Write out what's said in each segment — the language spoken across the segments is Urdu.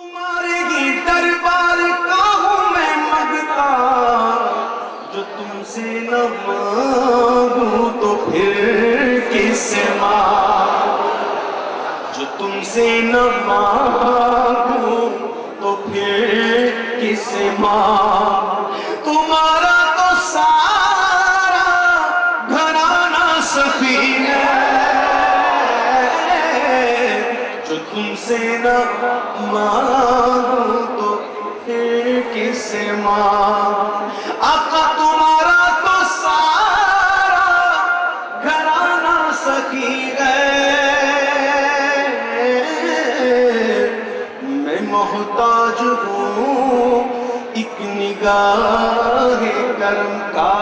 تمہارے ہی دربار کا ہوں میں مگتا۔ جو تم سے نہ مانگوں تو پھر کس سے مانگ جو تم سے نہ مانگوں تم سے نہ مانگوں تو پھر کس سے مانگ۔ آقا تمہارا تو سارا گھرانہ سخی ہے۔ میں محتاج ہوں ایک نگاہ کرم کا۔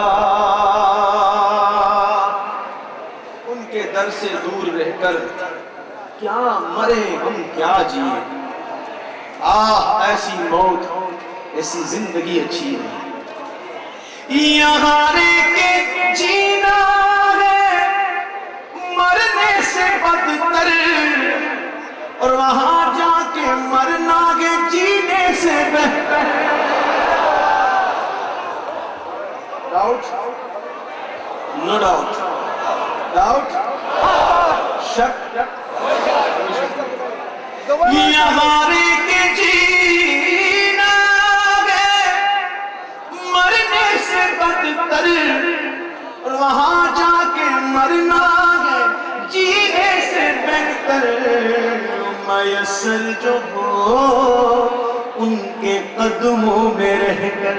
ان کے در سے دور رہ کر کیا مرے ہم کیا جیے؟ آہ، ایسی موت ایسی زندگی اچھی نہیں۔ یہاں کے جینا ہے، مرنے سے بدتر۔ اور وہاں جا کے مرنا گے جینے سے بہتر۔ ڈاؤٹ نو ڈاؤٹ ڈاؤٹ شک یہاں رہ کے جینا ہے مرنے سے بدتر اور وہاں جا کے مرنا ہے۔ جینے سے بہتر میسر جو ہو، ان کے قدموں میں رہ کر۔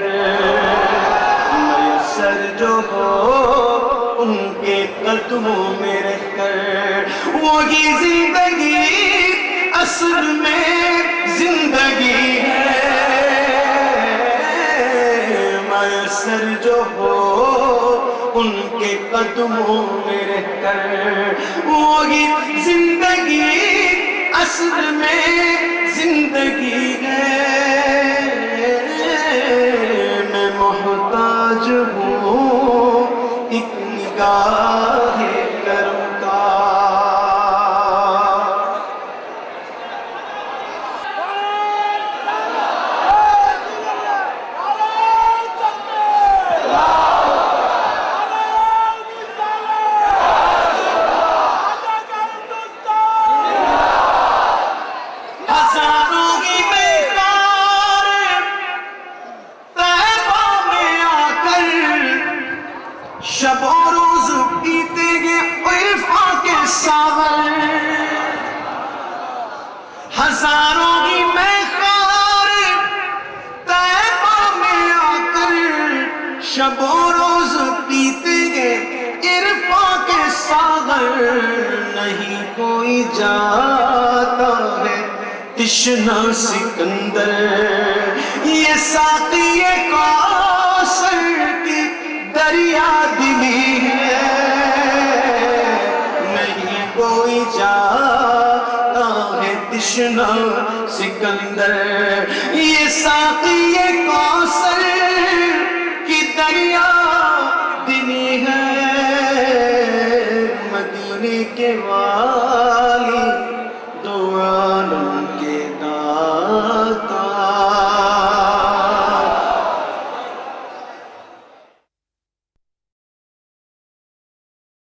میسر جو ہو، ان کے قدموں میں رہ کر۔ وہی زندگی اصل میں زندگی ہے۔ میسر جو ہو، ان کے قدموں میں رہ کر وہی زندگی اصل میں زندگی ہے۔ میں محتاج ہوں، ایک نگاہ شب و روز پیتے گے عرفا کے ساغر نہیں کوئی جاتا ہے۔ تشنا سکندر، یہ ساقی کوثر کی دریا دلی ہے۔ نہیں کوئی جاتا ہے تشنا سکندر۔ یہ ساقی دلی کے ماں